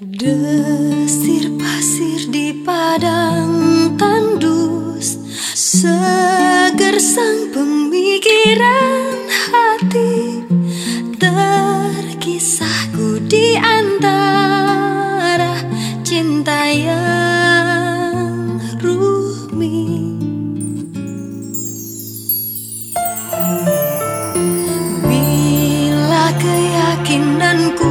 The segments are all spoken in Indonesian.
Desir pasir di padang tandus Seger sang pemikiran hati Terkisahku di antara cinta yang rumi. Bila keyakinanku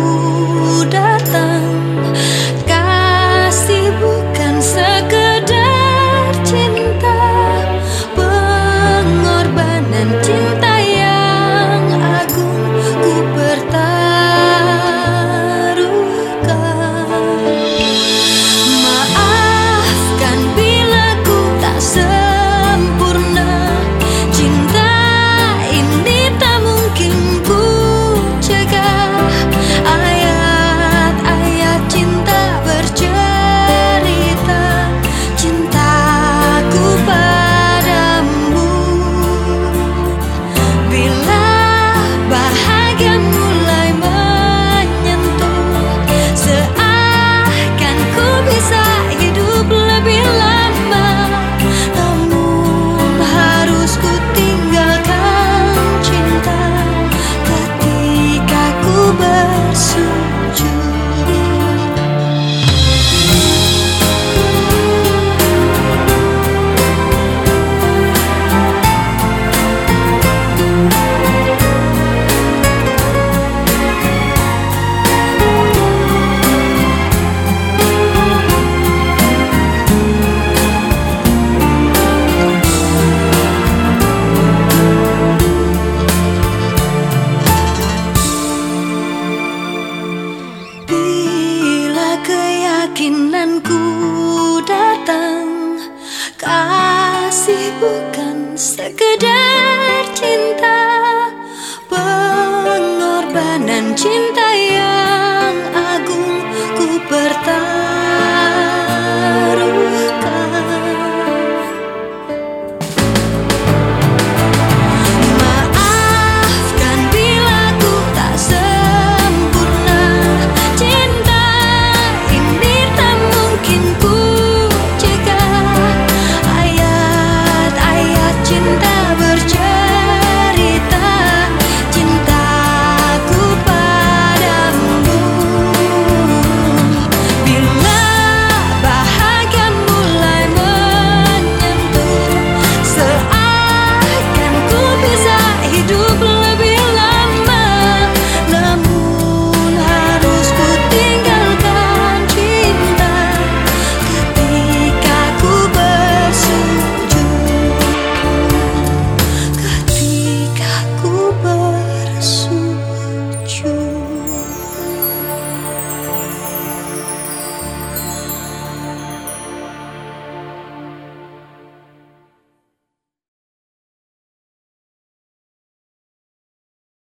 keyakinanku datang. Kasih bukan sekedar cinta Pengorbanan cinta